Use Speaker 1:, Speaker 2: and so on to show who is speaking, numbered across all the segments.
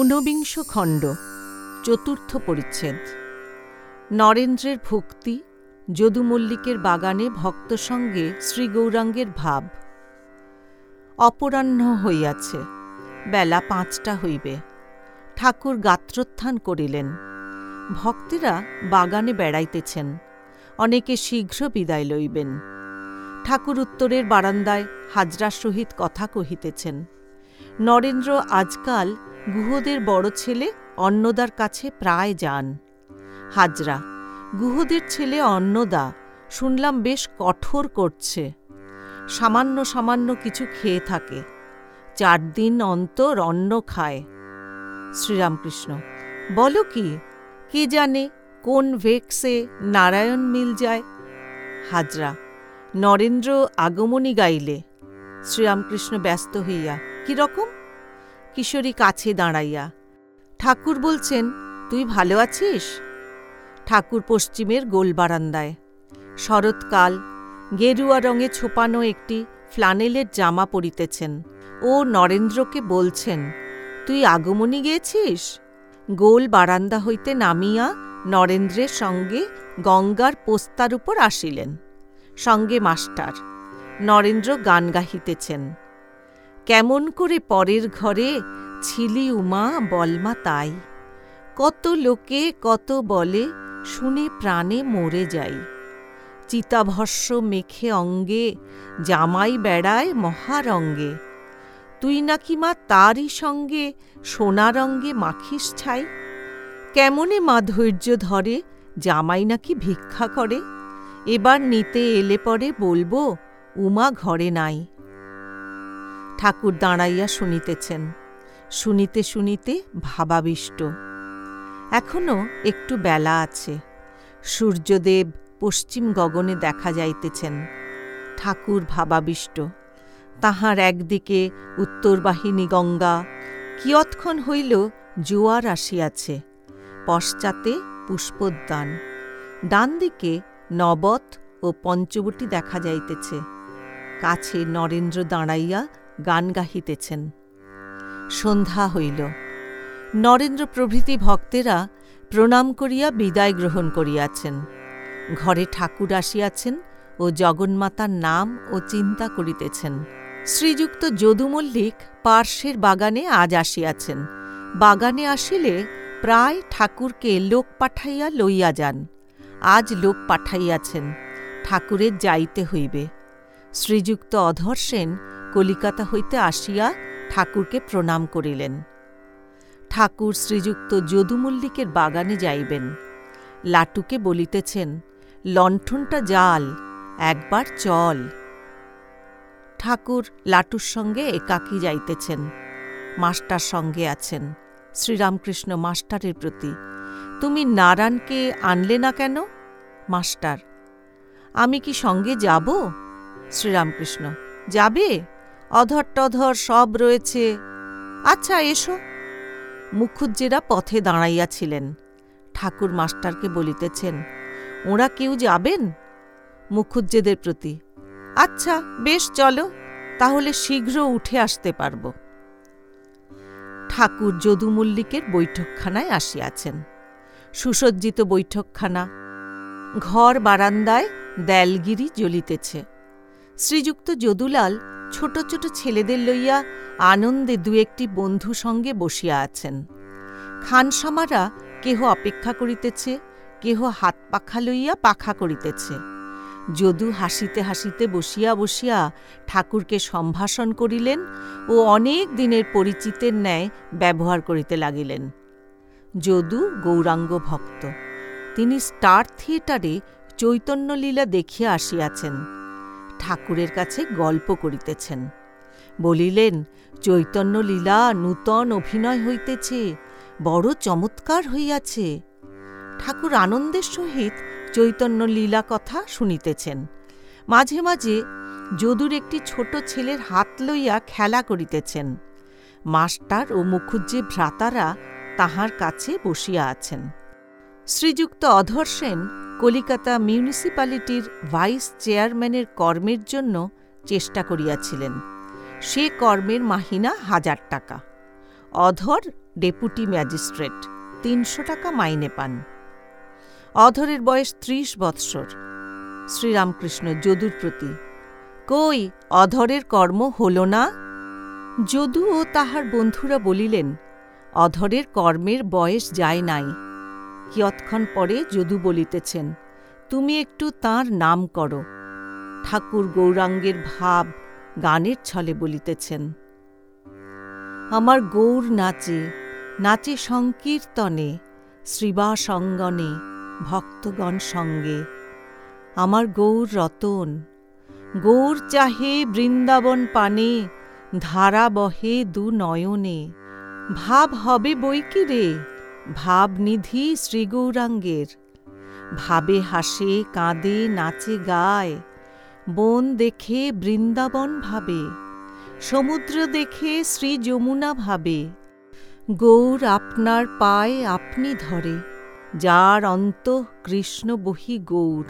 Speaker 1: ঊনবিংশ খণ্ড, চতুর্থ পরিচ্ছেদ। নরেন্দ্রের ভক্তি যদু মল্লিকের বাগানে ভক্ত সঙ্গে শ্রী গৌরাঙ্গের ভাব। অপরাহ্ন হইয়াছে, বেলা পাঁচটা হইবে। ঠাকুর গাত্রোত্থান করিলেন। ভক্তেরা বাগানে বেড়াইতেছেন, অনেকে শীঘ্র বিদায় লইবেন। ঠাকুর উত্তরের বারান্দায় হাজরার সহিত কথা কহিতেছেন, নরেন্দ্র, আজকাল গুহদের বড় ছেলে অন্নদার কাছে প্রায় যান। হাজরা, গুহদের ছেলে অন্নদা শুনলাম বেশ কঠোর করছে। সামান্য সামান্য কিছু খেয়ে থাকে। চার দিন অন্তর অন্ন খায়। শ্রীরামকৃষ্ণ, বলো কি? কে জানে কোন ভেক্সে নারায়ণ মিল যায়? হাজরা, নরেন্দ্র আগমনী গাইলে। শ্রীরামকৃষ্ণ ব্যস্ত হইয়া কি রকম কিশোরী কাছে দাঁড়াইয়া, ঠাকুর বলছেন, তুই ভালো আছিস? ঠাকুর পশ্চিমের গোল বারান্দায়। শরৎকাল, গেরুয়া রঙে ছোপানো একটি ফ্লানেলের জামা পরিতেছেন। ও নরেন্দ্রকে বলছেন, তুই আগমনী গেছিস? গোল বারান্দা হইতে নামিয়া নরেন্দ্রের সঙ্গে গঙ্গার পোস্তার উপর আসিলেন। সঙ্গে মাস্টার, নরেন্দ্র গান গাহিতেছেন। কেমন করে পরের ঘরে ছিলি উমা বলমা তাই। কত লোকে কত বলে, শুনে প্রাণে মরে যাই। চিতাভস্য মেখে অঙ্গে, জামাই বেড়ায় মহারঙ্গে। তুই নাকি মা তারই সঙ্গে সোনারঙ্গে মাখিস ছাই? কেমনে মা ধৈর্য ধরে, জামাই নাকি ভিক্ষা করে? এবার নিতে এলে পরে বলব, উমা ঘরে নাই। ঠাকুর দাঁড়াইয়া শুনিতেছেন। শুনিতে শুনিতে ভাবাবিষ্ট। এখনও একটু বেলা আছে। সূর্যদেব পশ্চিম গগনে দেখা যাইতেছেন। ঠাকুর ভাবাবিষ্ট। তাহার একদিকে উত্তরবাহিনী গঙ্গা। কিয়ৎক্ষণ হইল জোয়ার আসিয়াছে। পশ্চাতে পুষ্পোদ্যান। ডান দিকে নবত ও পঞ্চবটি দেখা যাইতেছে। কাছে নরেন্দ্র দাঁড়াইয়া গান গাহিতেছেন। সন্ধ্যা হইল। নরেন্দ্র প্রভৃতি ভক্তেরা প্রণাম করিয়া বিদায় গ্রহণ করিয়াছেন। ঘরে ঠাকুর আসিয়াছেন ও জগন্মাতার নাম ও চিন্তা করিতেছেন। শ্রীযুক্ত যদু মল্লিক পার্শ্বের বাগানে আজ আসিয়াছেন। বাগানে আসিলে প্রায় ঠাকুরকে লোক পাঠাইয়া লইয়া যান। আজ লোক পাঠাইয়াছেন। ঠাকুরের যাইতে হইবে। শ্রীযুক্ত অধর সেন কলিকাতা হইতে আসিয়া ঠাকুরকে প্রণাম করিলেন। ঠাকুর শ্রীযুক্ত যদু মল্লিকের বাগানে যাইবেন। লাটুকে বলিতেছেন, লণ্ঠনটা জাল, একবার চল। ঠাকুর লাটুর সঙ্গে একাকী যাইতেছেন। মাস্টার সঙ্গে আছেন, শ্রীরামকৃষ্ণ মাস্টারের প্রতি। তুমি নারায়ণকে আনলে না কেন? মাস্টার, আমি কি সঙ্গে যাব? শ্রীরামকৃষ্ণ, যাবে? অধর টধর সব রয়েছে। আচ্ছা এসো। মুখুজ্জেরা পথে দাঁড়াইয়াছিলেন। ঠাকুর মাস্টারকে বলিতেছেন, ওরা কেউ যাবেন? মুখুজ্জেদের প্রতি আচ্ছা বেশ, চলো, তাহলে শীঘ্র উঠে আসতে পারব। ঠাকুর যদু মল্লিকের বৈঠকখানায় আসিয়াছেন। সুসজ্জিত বৈঠকখানা, ঘর বারান্দায় দেলগিরি জ্বলিতেছে। শ্রীযুক্ত যদুলাল ছোট ছোট ছেলেদের লইয়া আনন্দে দু একটি বন্ধু সঙ্গে বসিয়া আছেন। খানসামারা কেহ অপেক্ষা করিতেছে, কেহ হাত পাখা লইয়া পাখা করিতেছে। যদু হাসিতে হাসিতে বসিয়া বসিয়া ঠাকুরকে সম্ভাষণ করিলেন ও অনেক দিনের পরিচিতের ন্যায় ব্যবহার করিতে লাগিলেন। যদু গৌরাঙ্গ ভক্ত। তিনি স্টার থিয়েটারে চৈতন্যলীলা দেখিয়া আসিয়াছেন। ঠাকুরের কাছে গল্প করিতেছেন। বলিলেন চৈতন্যলীলা নূতন অভিনয় হইতেছে, বড় চমৎকার হইয়াছে। ঠাকুর আনন্দের সহিত চৈতন্য লীলা কথা শুনিতেছেন। মাঝে মাঝে যদুর একটি ছোট ছেলের হাত লইয়া খেলা করিতেছেন। মাস্টার ও মুখুজ্জে ভ্রাতারা তাহার কাছে বসিয়া আছেন। শ্রীযুক্ত অধর সেন কলিকাতা মিউনিসিপ্যালিটির ভাইস চেয়ারম্যানের কর্মের জন্য চেষ্টা করিয়াছিলেন। সে কর্মের মাহিনা হাজার টাকা। অধর ডেপুটি ম্যাজিস্ট্রেট, তিনশো টাকা মাইনে পান। অধরের বয়স ত্রিশ বৎসর। শ্রীরামকৃষ্ণ যদুর প্রতি, কই, অধরের কর্ম হল না? যদু ও তাহার বন্ধুরা বলিলেন, অধরের কর্মের বয়স যায় নাই। কিয়ৎক্ষণ পরে যদু বলিতেছেন, তুমি একটু তার নাম করো। ঠাকুর গৌরাঙ্গের ভাব গানের ছলে বলিতেছেন, আমার গৌর নাচে নাচে সংকীর্তনে, শ্রীবাসঙ্গনে, ভক্তগণ সঙ্গে, আমার গৌর রতন, গৌর চাহে বৃন্দাবন পানে, ধারা বহে দু নয়নে, ভাব হবে বই কি রে। ভাবনিধি শ্রীগৌরাঙ্গের। ভাবে হাসে, কাঁদে, নাচে, গায়। বন দেখে বৃন্দাবন ভাবে। সমুদ্র দেখে শ্রী যমুনা ভাবে। গৌর আপনার পায়ে আপনি ধরে। যার অন্ত কৃষ্ণ বহি গৌর।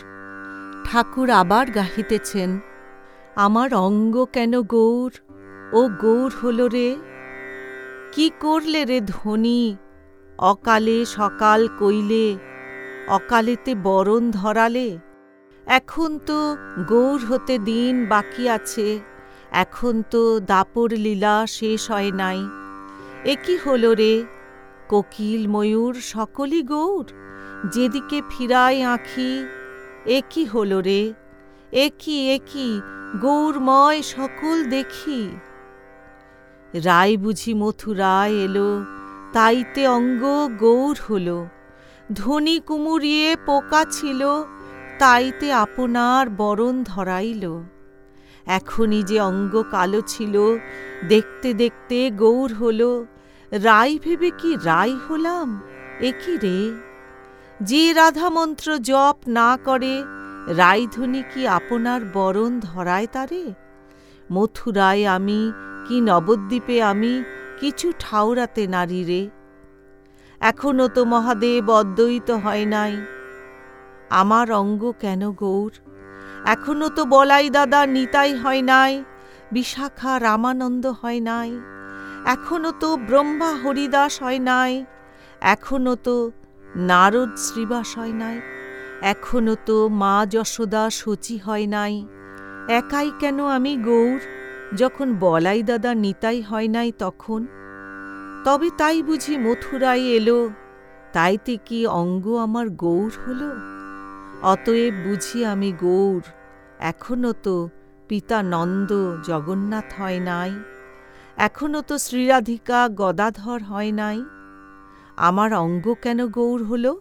Speaker 1: ঠাকুর আবার গাহিতেছেন, আমার অঙ্গ কেন গৌর? ও গৌর হল রে। কি করলে রে ধনী? অকালে সকাল কইলে, অকালেতে বরণ ধরালে, এখন তো গৌর হতে দিন বাকি আছে, এখন তো দাপর লীলা শেষ হয় নাই। এ কি হল রে? কোকিল ময়ূর সকলই গৌর? যেদিকে ফিরাই আঁখি, এ কি হল রে? এ কি এ কি, গৌরময় সকল দেখি? রায় বুঝি মথুরায় এলো তাইতে অঙ্গ গৌর হল। ধনী কুমুরিয়ে পোকা ছিল, তাইতে আপনার বরণ ধরাইল। এখনই যে অঙ্গ কালো ছিল, দেখতে দেখতে গৌর হল। রাই ভেবে কি রাই হলাম? এ কি রে? যে রাধা মন্ত্র জপ না করে রাইধ্বনি কি আপনার বরণ ধরায় তারে? মথুরায় আমি কি নবদ্বীপে আমি কিছু ঠাউরাতে নারী রে। এখনও তো মহাদেব অদ্বৈত হয় নাই। আমার অঙ্গ কেন গৌর? এখনও তো বলাই দাদা নিতাই হয় নাই, বিশাখা রামানন্দ হয় নাই। এখনও তো ব্রহ্মা হরিদাস হয় নাই এখনও তো নারদ শ্রীবাস হয় নাই এখনও তো মা যশোদা সচি হয় নাই। একাই কেন আমি গৌর? যখন বলাই দাদা নিতাই হয় নাই তখন? তবে তাই বুঝি মথুরায় এলো, তাইতে কি অঙ্গ আমার গৌর হল? অতএব বুঝি আমি গৌর এখনও তো পিতা নন্দ জগন্নাথ হয় নাই এখনও তো শ্রীরাধিকা গদাধর হয় নাই। আমার অঙ্গ কেন গৌর হলো?